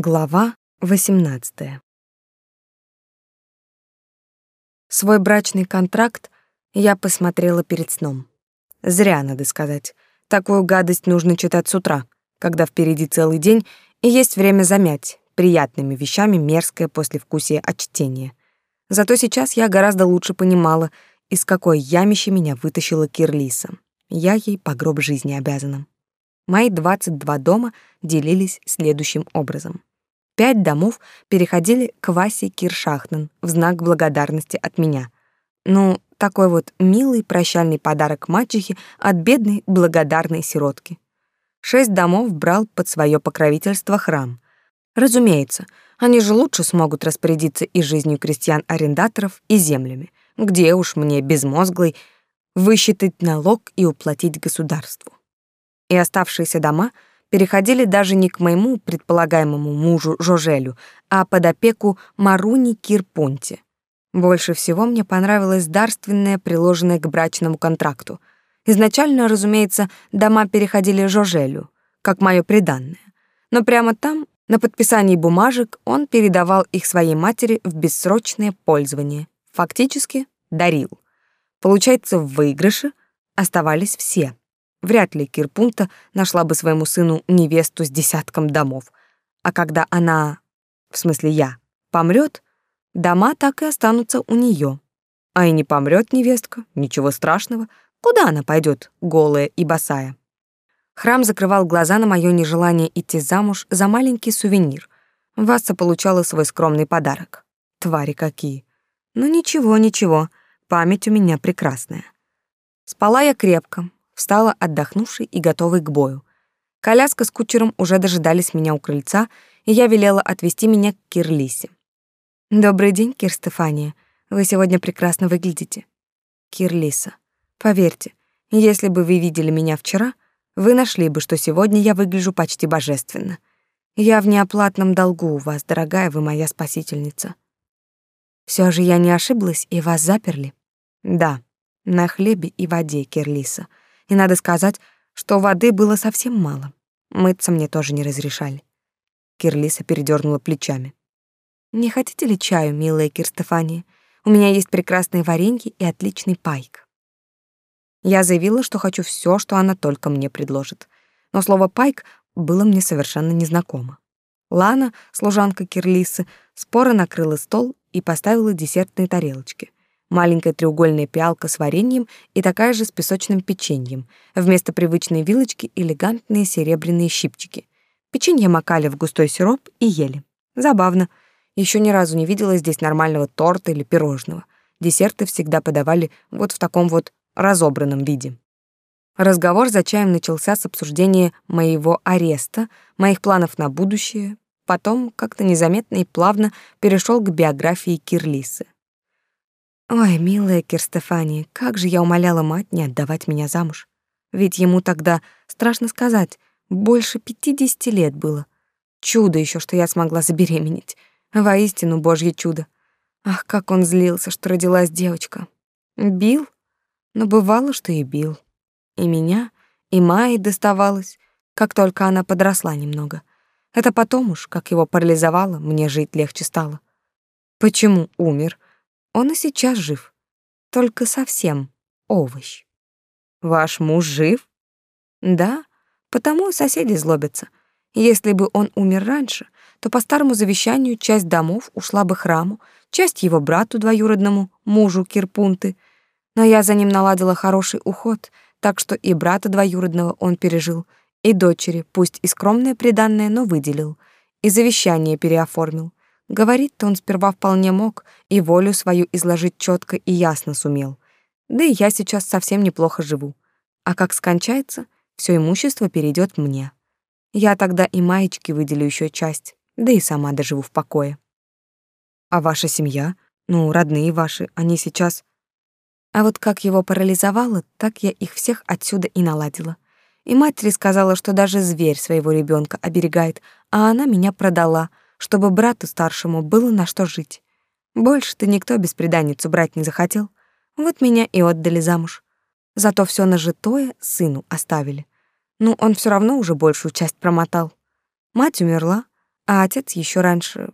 Глава 18. Свой брачный контракт я посмотрела перед сном. Зря, надо сказать. Такую гадость нужно читать с утра, когда впереди целый день и есть время замять приятными вещами мерзкое послевкусие от чтения. Зато сейчас я гораздо лучше понимала, из какой ямищи меня вытащила Кирлиса. Я ей по гроб жизни обязана. Мои 22 дома делились следующим образом. Пять домов переходили к Васе Киршахтен в знак благодарности от меня. Ну, такой вот милый прощальный подарок мачехе от бедной благодарной сиротки. Шесть домов брал под свое покровительство храм. Разумеется, они же лучше смогут распорядиться и жизнью крестьян-арендаторов, и землями, где уж мне безмозглый высчитать налог и уплатить государству. И оставшиеся дома — переходили даже не к моему предполагаемому мужу Жожелю, а под опеку Маруни Кирпунти. Больше всего мне понравилось дарственное, приложенное к брачному контракту. Изначально, разумеется, дома переходили Жожелю, как мое приданное. Но прямо там, на подписании бумажек, он передавал их своей матери в бессрочное пользование. Фактически дарил. Получается, в выигрыше оставались все. Вряд ли Кирпунта нашла бы своему сыну невесту с десятком домов. А когда она, в смысле я, помрет, дома так и останутся у нее. А и не помрет невестка, ничего страшного. Куда она пойдет, голая и босая? Храм закрывал глаза на мое нежелание идти замуж за маленький сувенир. Васса получала свой скромный подарок. Твари какие. Ну ничего, ничего, память у меня прекрасная. Спала я крепко, встала отдохнувшей и готовой к бою. Коляска с кучером уже дожидались меня у крыльца, и я велела отвезти меня к Кирлисе. «Добрый день, Кир Стефания. Вы сегодня прекрасно выглядите». «Кирлиса, поверьте, если бы вы видели меня вчера, вы нашли бы, что сегодня я выгляжу почти божественно. Я в неоплатном долгу у вас, дорогая вы моя спасительница». Все же я не ошиблась, и вас заперли?» «Да, на хлебе и воде, Кирлиса и надо сказать, что воды было совсем мало. Мыться мне тоже не разрешали. Кирлиса передернула плечами. «Не хотите ли чаю, милая Кирстефания? У меня есть прекрасные варенье и отличный пайк». Я заявила, что хочу все, что она только мне предложит. Но слово «пайк» было мне совершенно незнакомо. Лана, служанка Кирлисы, споро накрыла стол и поставила десертные тарелочки маленькая треугольная пиалка с вареньем и такая же с песочным печеньем. Вместо привычной вилочки элегантные серебряные щипчики. Печенье макали в густой сироп и ели. Забавно. Еще ни разу не видела здесь нормального торта или пирожного. Десерты всегда подавали вот в таком вот разобранном виде. Разговор за чаем начался с обсуждения моего ареста, моих планов на будущее, потом как-то незаметно и плавно перешел к биографии Кирлисы. Ой, милая Кирстефания, как же я умоляла мать не отдавать меня замуж. Ведь ему тогда, страшно сказать, больше пятидесяти лет было. Чудо еще, что я смогла забеременеть. Воистину божье чудо. Ах, как он злился, что родилась девочка. Бил? Но бывало, что и бил. И меня, и Майи доставалось, как только она подросла немного. Это потом уж, как его парализовало, мне жить легче стало. Почему умер? Он и сейчас жив, только совсем овощ. Ваш муж жив? Да, потому и соседи злобятся. Если бы он умер раньше, то по старому завещанию часть домов ушла бы храму, часть его брату двоюродному, мужу Кирпунты. Но я за ним наладила хороший уход, так что и брата двоюродного он пережил, и дочери, пусть и скромное приданное, но выделил, и завещание переоформил. Говорить-то он сперва вполне мог, и волю свою изложить четко и ясно сумел. Да и я сейчас совсем неплохо живу. А как скончается, все имущество перейдет мне. Я тогда и маечки выделю еще часть, да и сама доживу в покое. А ваша семья? Ну, родные ваши, они сейчас... А вот как его парализовало, так я их всех отсюда и наладила. И матери сказала, что даже зверь своего ребенка оберегает, а она меня продала — чтобы брату старшему было на что жить. Больше-то никто бесприданницу брать не захотел. Вот меня и отдали замуж. Зато все нажитое сыну оставили. Ну, он все равно уже большую часть промотал. Мать умерла, А отец еще раньше...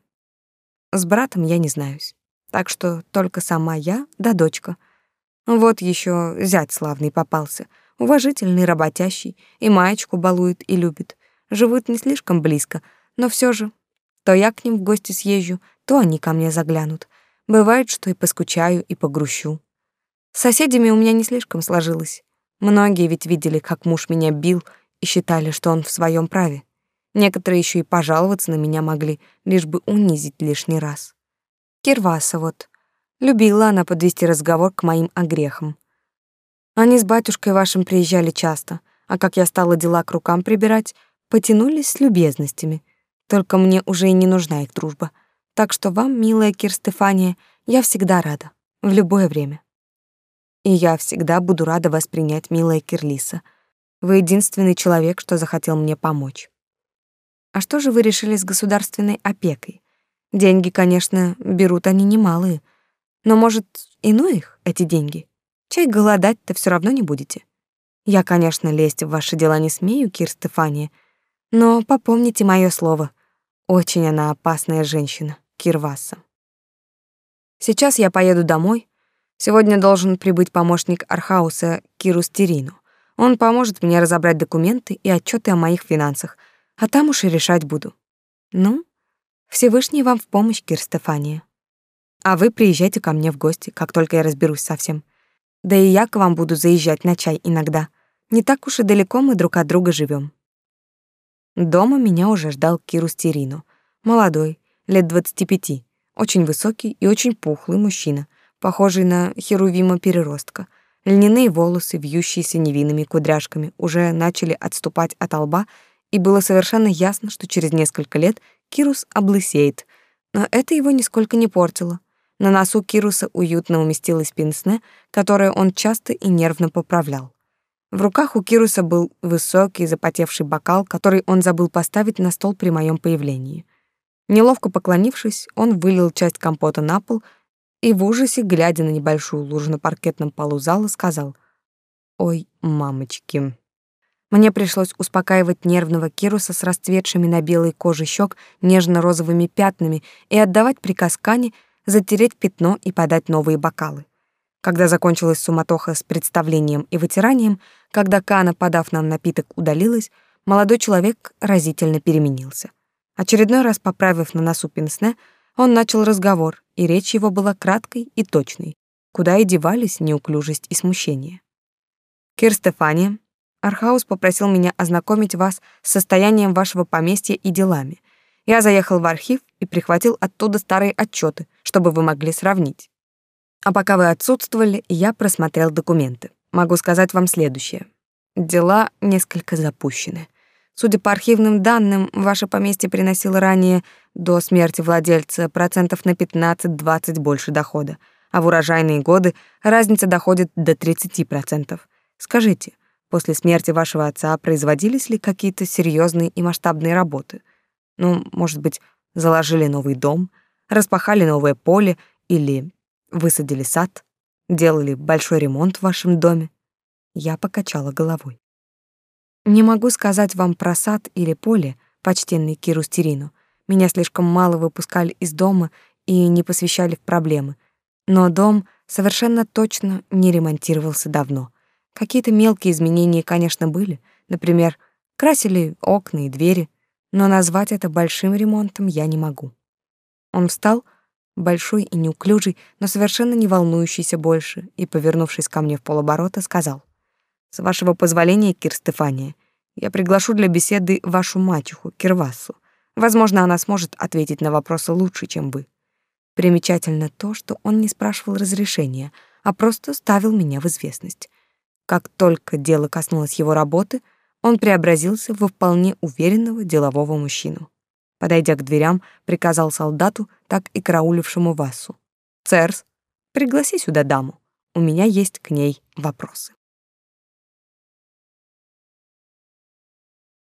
С братом я не знаюсь. Так что только сама я да дочка. Вот еще зять славный попался, уважительный, работящий, и маечку балует и любит. Живут не слишком близко, но все же. То я к ним в гости съезжу, то они ко мне заглянут. Бывает, что и поскучаю, и погрущу. С соседями у меня не слишком сложилось. Многие ведь видели, как муж меня бил, и считали, что он в своем праве. Некоторые еще и пожаловаться на меня могли, лишь бы унизить лишний раз. Кирваса вот. Любила она подвести разговор к моим огрехам. Они с батюшкой вашим приезжали часто, а как я стала дела к рукам прибирать, потянулись с любезностями. Только мне уже и не нужна их дружба. Так что вам, милая Кир Стефания, я всегда рада, в любое время. И я всегда буду рада вас принять, милая Кирлиса. Вы единственный человек, что захотел мне помочь. А что же вы решили с государственной опекой? Деньги, конечно, берут они немалые, но, может, и ну их, эти деньги? Чай голодать-то все равно не будете. Я, конечно, лезть в ваши дела не смею, Кир Стефания, но попомните мое слово. Очень она опасная женщина, Кирваса. Сейчас я поеду домой. Сегодня должен прибыть помощник Архауса Киру Стерину. Он поможет мне разобрать документы и отчеты о моих финансах, а там уж и решать буду. Ну, Всевышний вам в помощь, Кир Стефания. А вы приезжайте ко мне в гости, как только я разберусь со всем. Да и я к вам буду заезжать на чай иногда. Не так уж и далеко мы друг от друга живем. Дома меня уже ждал Киру Стерину. Молодой, лет двадцати пяти, очень высокий и очень пухлый мужчина, похожий на Херувима-переростка. Льняные волосы, вьющиеся невинными кудряшками, уже начали отступать от лба, и было совершенно ясно, что через несколько лет Кирус облысеет, но это его нисколько не портило. На носу Кируса уютно уместилась пенсне, которое он часто и нервно поправлял. В руках у Кируса был высокий запотевший бокал, который он забыл поставить на стол при моем появлении. Неловко поклонившись, он вылил часть компота на пол и в ужасе, глядя на небольшую лужу на паркетном полу зала, сказал «Ой, мамочки». Мне пришлось успокаивать нервного Кируса с расцветшими на белой коже щек нежно-розовыми пятнами и отдавать приказ Кане затереть пятно и подать новые бокалы. Когда закончилась суматоха с представлением и вытиранием, когда Кана, подав нам напиток, удалилась, молодой человек разительно переменился. Очередной раз поправив на носу пенсне, он начал разговор, и речь его была краткой и точной, куда и девались неуклюжесть и смущение. «Кир Стефания, Архаус попросил меня ознакомить вас с состоянием вашего поместья и делами. Я заехал в архив и прихватил оттуда старые отчеты, чтобы вы могли сравнить. А пока вы отсутствовали, я просмотрел документы. Могу сказать вам следующее. Дела несколько запущены. Судя по архивным данным, ваше поместье приносило ранее, до смерти владельца, процентов на 15-20 больше дохода, а в урожайные годы разница доходит до 30%. Скажите, После смерти вашего отца производились ли какие-то серьезные и масштабные работы? Ну, может быть, заложили новый дом, распахали новое поле или высадили сад, делали большой ремонт в вашем доме? Я покачала головой. Не могу сказать вам про сад или поле, почтенный Кирустерину. Меня слишком мало выпускали из дома и не посвящали в проблемы. Но дом совершенно точно не ремонтировался давно. Какие-то мелкие изменения, конечно, были. Например, красили окна и двери, но назвать это большим ремонтом я не могу. Он встал, большой и неуклюжий, но совершенно не волнующийся больше, и, повернувшись ко мне в полоборота, сказал, «С вашего позволения, Кир Стефания, я приглашу для беседы вашу мачеху, Кирвасу. Возможно, она сможет ответить на вопросы лучше, чем вы». Примечательно то, что он не спрашивал разрешения, а просто ставил меня в известность. Как только дело коснулось его работы, он преобразился во вполне уверенного делового мужчину. Подойдя к дверям, приказал солдату, так и караулившему Васу. «Церс, пригласи сюда даму. У меня есть к ней вопросы».